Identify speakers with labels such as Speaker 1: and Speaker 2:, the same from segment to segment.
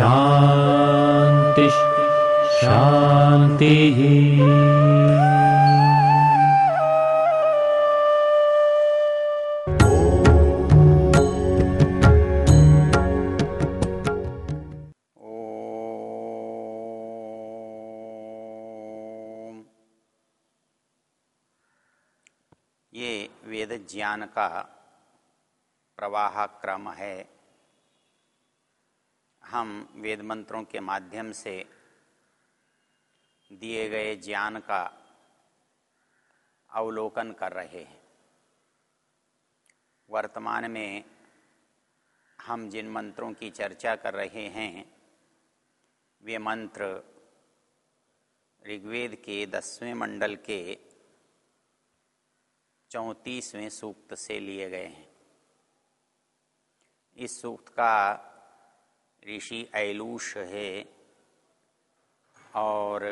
Speaker 1: शांति
Speaker 2: ओम ये वेद ज्ञान का प्रवाह क्रम है। हम वेद मंत्रों के माध्यम से दिए गए ज्ञान का अवलोकन कर रहे हैं। वर्तमान में हम जिन मंत्रों की चर्चा कर रहे हैं, वे मंत्र ऋग्वेद के दसवें मंडल के चौंतीसवें सूक्त से लिए गए हैं। इस सूक्त का ऋषि ऐलूष है और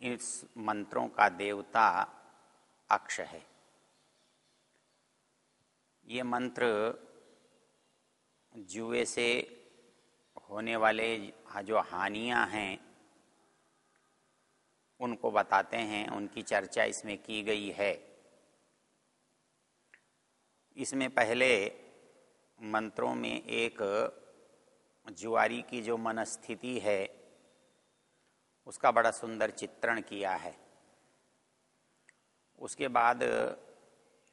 Speaker 2: इस मंत्रों का देवता अक्ष है। ये मंत्र जुए से होने वाले जो हानियाँ हैं, उनको बताते हैं, उनकी चर्चा इसमें की गई है। इसमें पहले मंत्रों में एक जुआरी की जो मनस्थिति है, उसका बड़ा सुंदर चित्रण किया है। उसके बाद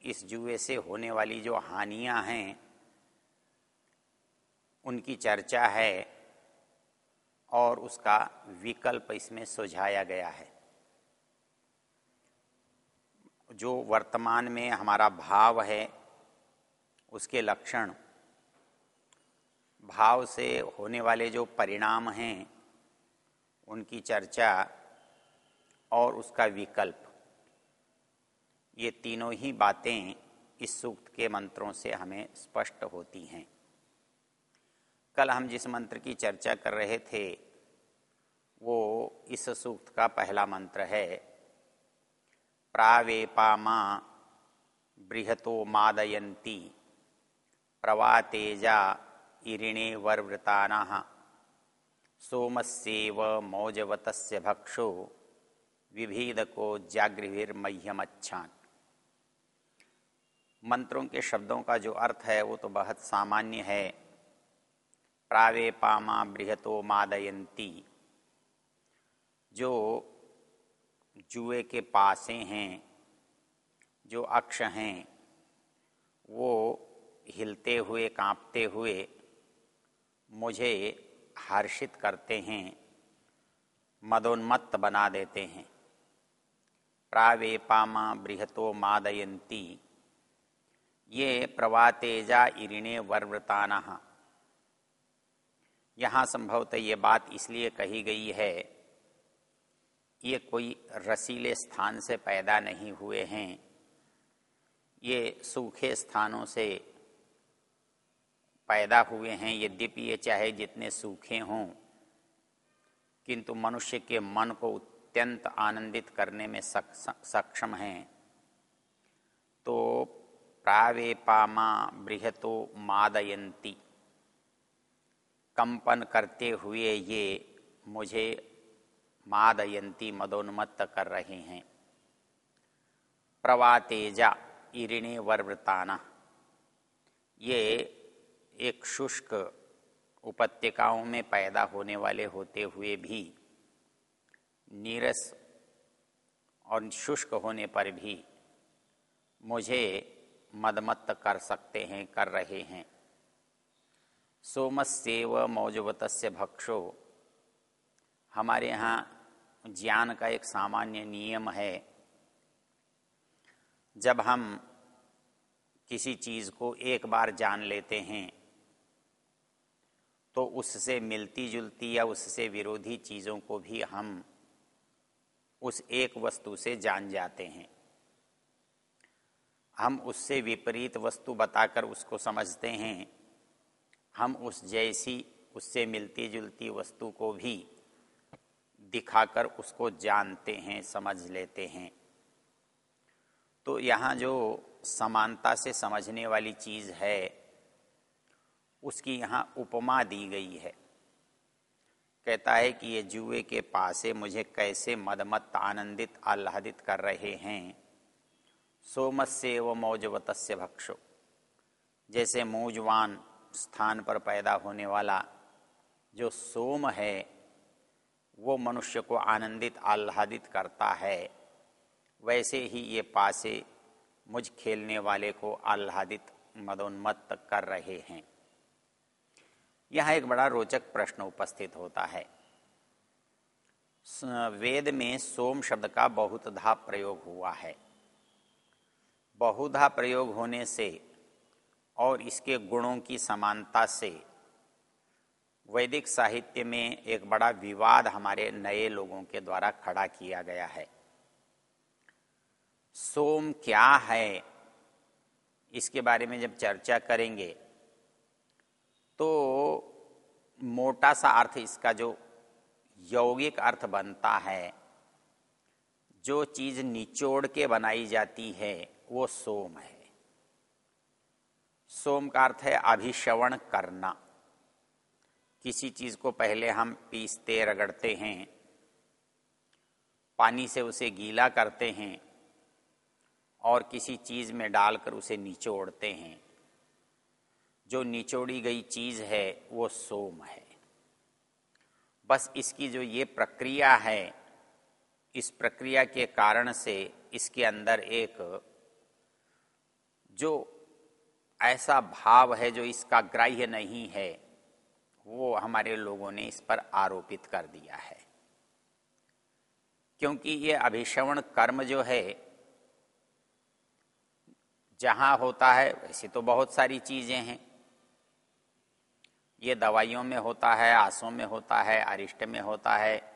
Speaker 2: इस जुए से होने वाली जो हानियाँ हैं, उनकी चर्चा है और उसका विकल्प इसमें सुझाया गया है। जो वर्तमान में हमारा भाव है, उसके लक्षण भाव से होने वाले जो परिणाम हैं, उनकी चर्चा और उसका विकल्प, ये तीनों ही बातें इस सूक्त के मंत्रों से हमें स्पष्ट होती हैं। कल हम जिस मंत्र की चर्चा कर रहे थे, वो इस सूक्त का पहला मंत्र है प्रावेपा प्रावेपामा बृहतो मादयंती प्रवातेजा इरिणे वर्वृताना। सोमस्येव मौजवतस्य भक्षो विभेदको जागृहिर्मह्यमच्छान। मंत्रों के शब्दों का जो अर्थ है, वो तो बहुत सामान्य है। प्रावेपामा बृहतो मादयंती जो जुए के पासे हैं, जो अक्ष हैं, वो हिलते हुए, कांपते हुए मुझे हर्षित करते हैं, मदोन्मत्त बना देते हैं। प्रावेपामा बृहतो मादयंती ये प्रवातेजा इरिणे वर्वृताना। यहाँ संभवतः ये बात इसलिए कही गई है, ये कोई रसीले स्थान से पैदा नहीं हुए हैं। ये सूखे स्थानों से पैदा हुए हैं यद्यपि ये चाहे जितने सूखे हों। किंतु मनुष्य के मन को अत्यंत आनंदित करने में सक्षम हैं। तो प्रावेपामा बृहतो मादयंती कंपन करते हुए ये मुझे मादयंती मदोन्मत्त कर रहे हैं। प्रवातेजा इरिणे वर्वृताना। ये एक शुष्क उपत्यकाओं में पैदा होने वाले होते हुए भी, नीरस और शुष्क होने पर भी मुझे मदमत्त कर सकते हैं, कर रहे हैं। सोमस्यव मौजवत भक्षो। हमारे यहाँ ज्ञान का एक सामान्य नियम है, जब हम किसी चीज़ को एक बार जान लेते हैं तो उससे मिलती जुलती या उससे विरोधी चीज़ों को भी हम उस एक वस्तु से जान जाते हैं। हम उससे विपरीत वस्तु बताकर उसको समझते हैं। हम उस जैसी, उससे मिलती जुलती वस्तु को भी दिखाकर उसको जानते हैं, समझ लेते हैं। तो यहाँ जो समानता से समझने वाली चीज़ है उसकी यहाँ उपमा दी गई है। कहता है कि ये जुए के पासे मुझे कैसे मदमत आनंदित, आह्लादित कर रहे हैं। सोमस्य व मौजवत भक्षो। जैसे मौजवान स्थान पर पैदा होने वाला जो सोम है, वो मनुष्य को आनंदित, आह्लादित करता है। वैसे ही ये पासे मुझ खेलने वाले को आह्लादित, मदोन्मत्त कर रहे हैं। यह एक बड़ा रोचक प्रश्न उपस्थित होता है। वेद में सोम शब्द का बहुत धा प्रयोग हुआ है। बहुधा प्रयोग होने से और इसके गुणों की समानता से वैदिक साहित्य में एक बड़ा विवाद हमारे नए लोगों के द्वारा खड़ा किया गया है। सोम क्या है? इसके बारे में जब चर्चा करेंगे तो मोटा सा अर्थ इसका जो यौगिक अर्थ बनता है, जो चीज़ निचोड़ के बनाई जाती है, वो सोम है। सोम का अर्थ है अभिश्रवण करना। किसी चीज़ को पहले हम पीसते, रगड़ते हैं, पानी से उसे गीला करते हैं और किसी चीज़ में डालकर उसे निचोड़ते हैं। जो निचोड़ी गई चीज़ है, वो सोम है। बस इसकी जो ये प्रक्रिया है, इस प्रक्रिया के कारण से इसके अंदर एक जो ऐसा भाव है, जो इसका ग्राह्य नहीं है, वो हमारे लोगों ने इस पर आरोपित कर दिया है। क्योंकि ये अभिश्रवण कर्म जो है, जहाँ होता है, वैसे तो बहुत सारी चीज़ें हैं ये दवाइयों में होता है आंसों में होता है, अरिष्ट में होता है,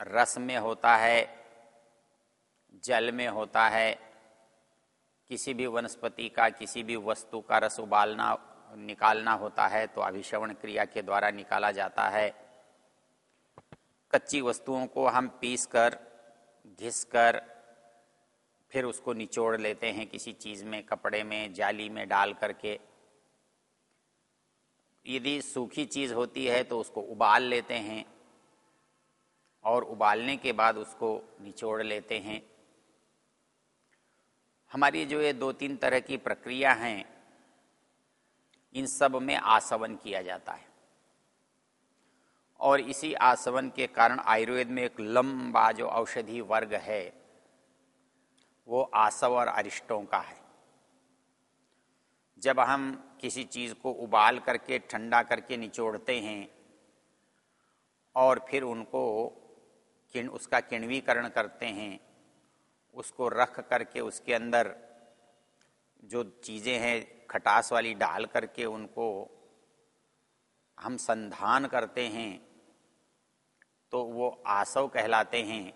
Speaker 2: रस में होता है, जल में होता है। किसी भी वनस्पति का, किसी भी वस्तु का रस उबालना, निकालना होता है तो अभिश्रवण क्रिया के द्वारा निकाला जाता है। कच्ची वस्तुओं को हम पीस कर घिस कर फिर उसको निचोड़ लेते हैं किसी चीज़ में, कपड़े में, जाली में डाल करके। यदि सूखी चीज़ होती है तो उसको उबाल लेते हैं और उबालने के बाद उसको निचोड़ लेते हैं। हमारी जो ये दो तीन तरह की प्रक्रिया हैं, इन सब में आसवन किया जाता है। और इसी आसवन के कारण आयुर्वेद में एक लंबा जो औषधि वर्ग है, वो आसव और अरिष्टों का है। जब हम किसी चीज़ को उबाल करके, ठंडा करके निचोड़ते हैं और फिर उनको किण, उसका किण्वीकरण करते हैं। उसको रख करके उसके अंदर जो चीज़ें हैं, खटास वाली डाल करके उनको हम संधान करते हैं तो वो आसव कहलाते हैं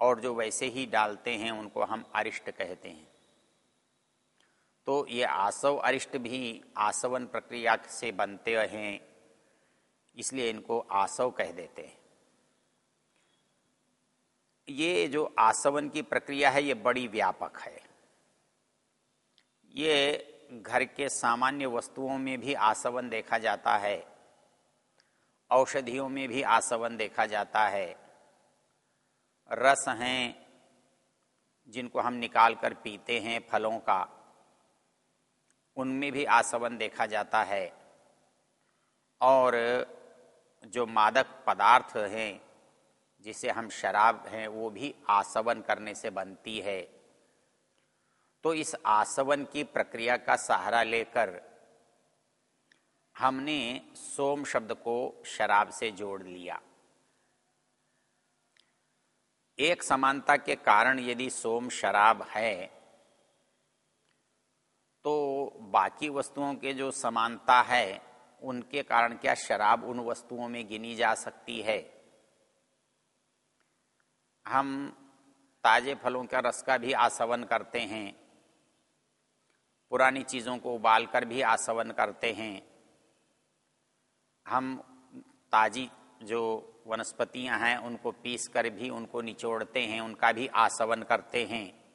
Speaker 2: और जो वैसे ही डालते हैं, उनको हम अरिष्ट कहते हैं। तो ये आसव अरिष्ट भी आसवन प्रक्रिया से बनते हैं, इसलिए इनको आसव कह देते हैं। ये जो आसवन की प्रक्रिया है, ये बड़ी व्यापक है। ये घर के सामान्य वस्तुओं में भी आसवन देखा जाता है, औषधियों में भी आसवन देखा जाता है। रस हैं जिनको हम निकाल कर पीते हैं फलों का। उनमें भी आसवन देखा जाता है। और जो मादक पदार्थ हैं, जिसे हम शराब हैं, वो भी आसवन करने से बनती है। तो इस आसवन की प्रक्रिया का सहारा लेकर हमने सोम शब्द को शराब से जोड़ लिया। एक समानता के कारण यदि सोम शराब है तो बाकी वस्तुओं के जो समानता है, उनके कारण क्या शराब उन वस्तुओं में गिनी जा सकती है? हम ताजे फलों का रस का भी आसवन करते हैं, पुरानी चीज़ों को उबालकर भी आसवन करते हैं। हम ताजी जो वनस्पतियाँ हैं, उनको पीस कर भी उनको निचोड़ते हैं, उनका भी आसवन करते हैं।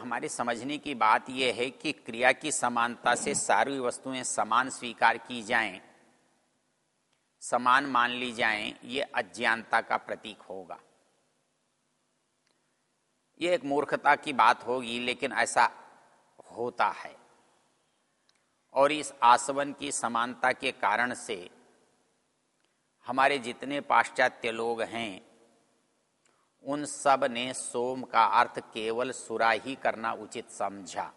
Speaker 2: हमारे समझने की बात यह है कि क्रिया की समानता से सारी वस्तुएँ समान स्वीकार की जाएँ, समान मान ली जाएँ, ये अज्ञानता का प्रतीक होगा। ये एक मूर्खता की बात होगी लेकिन ऐसा होता है। और इस आसवन की समानता के कारण से हमारे जितने पाश्चात्य लोग हैं उन सबने सोम का अर्थ केवल सुरा ही करना उचित समझा।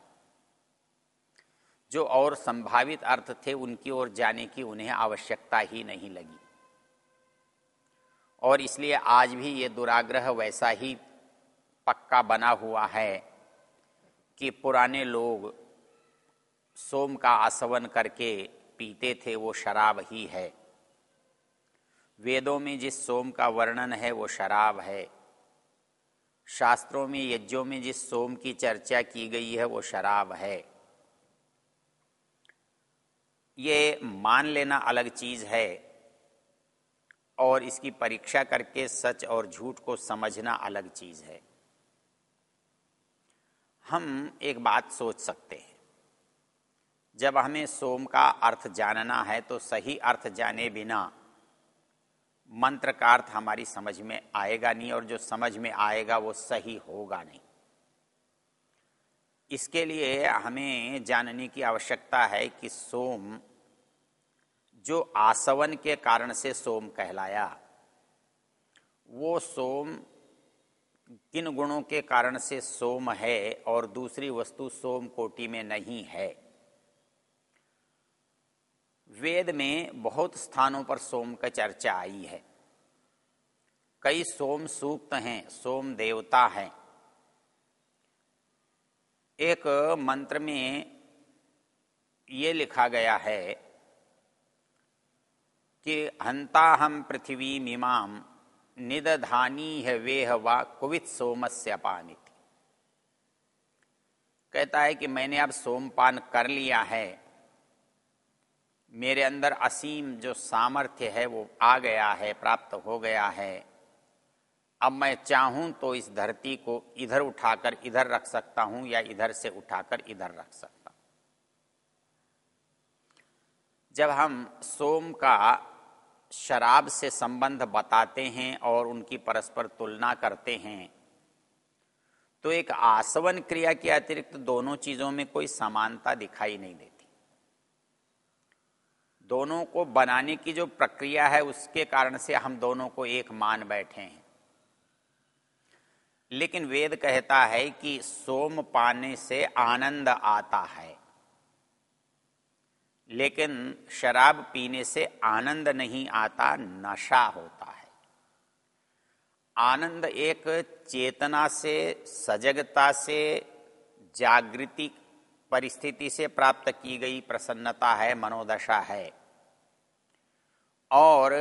Speaker 2: जो और संभावित अर्थ थे उनकी ओर जाने की उन्हें आवश्यकता ही नहीं लगी। और इसलिए आज भी ये दुराग्रह वैसा ही पक्का बना हुआ है कि पुराने लोग सोम का आसवन करके पीते थे, वो शराब ही है। वेदों में जिस सोम का वर्णन है, वो शराब है। शास्त्रों में, यज्ञों में जिस सोम की चर्चा की गई है, वो शराब है। ये मान लेना अलग चीज़ है और इसकी परीक्षा करके सच और झूठ को समझना अलग चीज़ है। हम एक बात सोच सकते हैं। जब हमें सोम का अर्थ जानना है तो सही अर्थ जाने बिना मंत्र का अर्थ हमारी समझ में आएगा नहीं और जो समझ में आएगा वो सही होगा नहीं। इसके लिए हमें जानने की आवश्यकता है कि सोम, जो आसवन के कारण से सोम कहलाया, वो सोम किन गुणों के कारण से सोम है और दूसरी वस्तु सोम कोटि में नहीं है। वेद में बहुत स्थानों पर सोम का चर्चा आई है। कई सोम सूक्त हैं, सोम देवता हैं। एक मंत्र में ये लिखा गया है कि हंता हम पृथ्वी मीमाम निदधानी है वेह वा कुवित सोमस्य पानित। कहता है कि मैंने अब सोमपान कर लिया है। मेरे अंदर असीम जो सामर्थ्य है, वो आ गया है, प्राप्त हो गया है। अब मैं चाहूँ तो इस धरती को इधर उठाकर इधर रख सकता हूँ या इधर से उठाकर इधर रख सकता जब हम सोम का शराब से संबंध बताते हैं और उनकी परस्पर तुलना करते हैं तो एक आसवन क्रिया के अतिरिक्त दोनों चीज़ों में कोई समानता दिखाई नहीं देती। दोनों को बनाने की जो प्रक्रिया है, उसके कारण से हम दोनों को एक मान बैठे हैं। लेकिन वेद कहता है कि सोम पाने से आनंद आता है। लेकिन शराब पीने से आनंद नहीं आता, नशा होता है। आनंद एक चेतना से, सजगता से, जागृति परिस्थिति से प्राप्त की गई प्रसन्नता है, मनोदशा है। और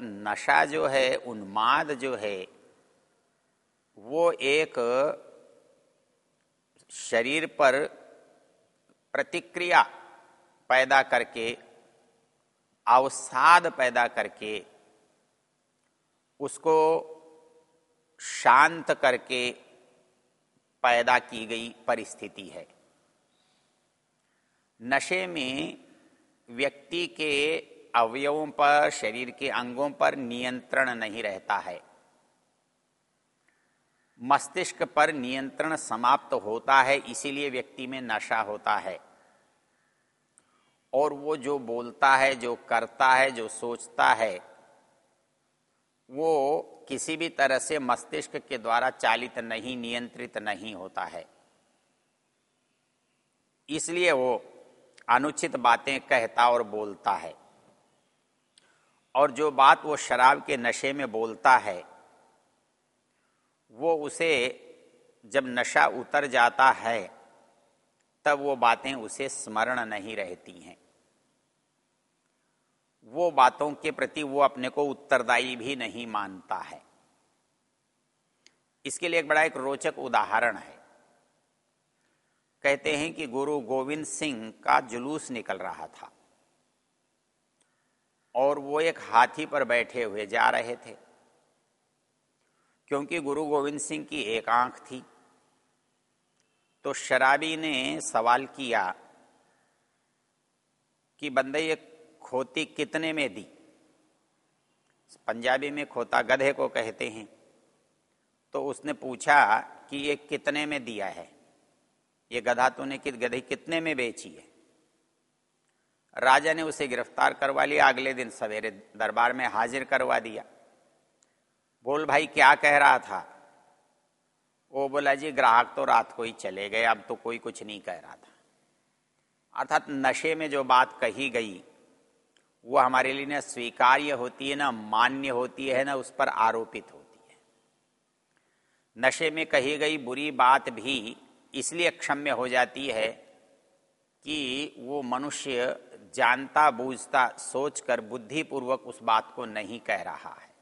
Speaker 2: नशा जो है, उन्माद जो है, वो एक शरीर पर प्रतिक्रिया पैदा करके, अवसाद पैदा करके, उसको शांत करके पैदा की गई परिस्थिति है। नशे में व्यक्ति के अवयवों पर, शरीर के अंगों पर नियंत्रण नहीं रहता है। मस्तिष्क पर नियंत्रण समाप्त होता है, इसीलिए व्यक्ति में नशा होता है। और वो जो बोलता है, जो करता है, जो सोचता है, वो किसी भी तरह से मस्तिष्क के द्वारा चालित नहीं, नियंत्रित नहीं होता है। इसलिए वो अनुचित बातें कहता और बोलता है। और जो बात वो शराब के नशे में बोलता है, वो उसे जब नशा उतर जाता है, तब वो बातें उसे स्मरण नहीं रहती हैं। वो बातों के प्रति वो अपने को उत्तरदायी भी नहीं मानता है। इसके लिए एक बड़ा एक रोचक उदाहरण है। कहते हैं कि गुरु गोविंद सिंह का जुलूस निकल रहा था। और वो एक हाथी पर बैठे हुए जा रहे थे, क्योंकि गुरु गोविंद सिंह की एक आँख थी। तो शराबी ने सवाल किया कि, बंदे, ये खोती कितने में दी? पंजाबी में खोता गधे को कहते हैं। तो उसने पूछा कि, ये कितने में दिया है? ये गधा तूने कि गधी कितने में बेची है? राजा ने उसे गिरफ़्तार करवा लिया, अगले दिन सवेरे दरबार में हाजिर करवा दिया। बोल, भाई, क्या कह रहा था? वो बोला, जी, ग्राहक तो रात को ही चले गए, अब तो कोई कुछ नहीं कह रहा था। अर्थात नशे में जो बात कही गई, वो हमारे लिए ना स्वीकार्य होती है, ना मान्य होती है, ना उस पर आरोपित होती है। नशे में कही गई बुरी बात भी इसलिए क्षम्य हो जाती है कि वो मनुष्य जानता, बूझता, सोचकर, बुद्धिपूर्वक उस बात को नहीं कह रहा है।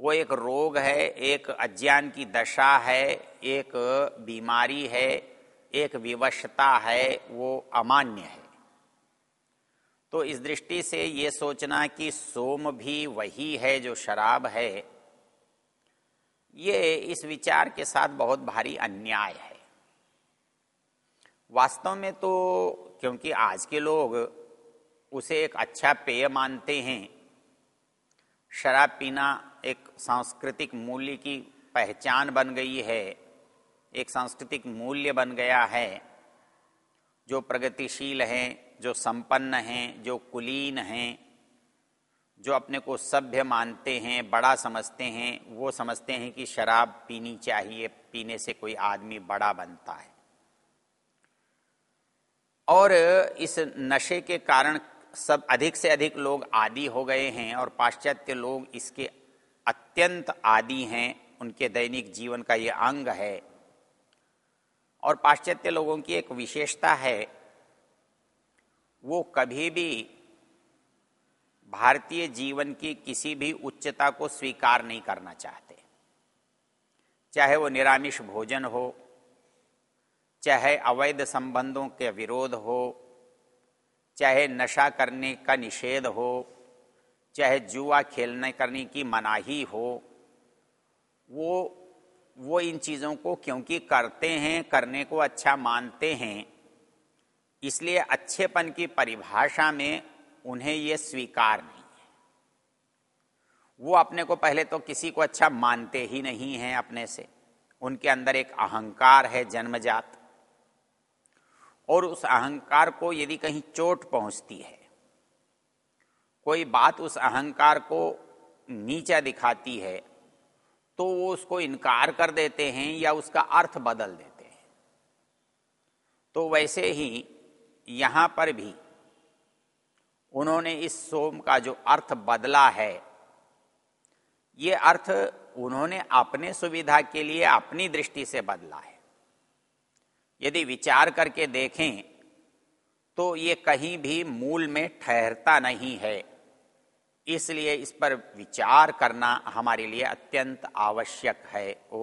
Speaker 2: वो एक रोग है, एक अज्ञान की दशा है, एक बीमारी है, एक विवशता है, वो अमान्य है। तो इस दृष्टि से ये सोचना कि सोम भी वही है जो शराब है ये इस विचार के साथ बहुत भारी अन्याय है। वास्तव में तो क्योंकि आज के लोग उसे एक अच्छा पेय मानते हैं, शराब पीना एक सांस्कृतिक मूल्य की पहचान बन गई है, एक सांस्कृतिक मूल्य बन गया है। जो प्रगतिशील हैं, जो संपन्न हैं, जो कुलीन हैं जो अपने को सभ्य मानते हैं, बड़ा समझते हैं, वो समझते हैं कि शराब पीनी चाहिए, पीने से कोई आदमी बड़ा बनता है। और इस नशे के कारण सब अधिक से अधिक लोग आदि हो गए हैं और पाश्चात्य लोग इसके अत्यंत आदि हैं, उनके दैनिक जीवन का ये अंग है। और पाश्चात्य लोगों की एक विशेषता है, वो कभी भी भारतीय जीवन की किसी भी उच्चता को स्वीकार नहीं करना चाहते। चाहे वो निरामिष भोजन हो, चाहे अवैध संबंधों के विरोध हो, चाहे नशा करने का निषेध हो, चाहे जुआ खेलने करने की मनाही हो, वो वो इन चीज़ों को क्योंकि करते हैं, करने को अच्छा मानते हैं, इसलिए अच्छेपन की परिभाषा में उन्हें ये स्वीकार नहीं है। वो अपने को पहले तो किसी को अच्छा मानते ही नहीं हैं अपने से। उनके अंदर एक अहंकार है जन्मजात। और उस अहंकार को यदि कहीं चोट पहुँचती है, कोई बात उस अहंकार को नीचा दिखाती है तो वो उसको इनकार कर देते हैं या उसका अर्थ बदल देते हैं। तो वैसे ही यहाँ पर भी उन्होंने इस सोम का जो अर्थ बदला है, ये अर्थ उन्होंने अपने सुविधा के लिए अपनी दृष्टि से बदला है। यदि विचार करके देखें तो ये कहीं भी मूल में ठहरता नहीं है। इसलिए इस पर विचार करना हमारे लिए अत्यंत आवश्यक है। ओ।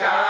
Speaker 3: Tchau.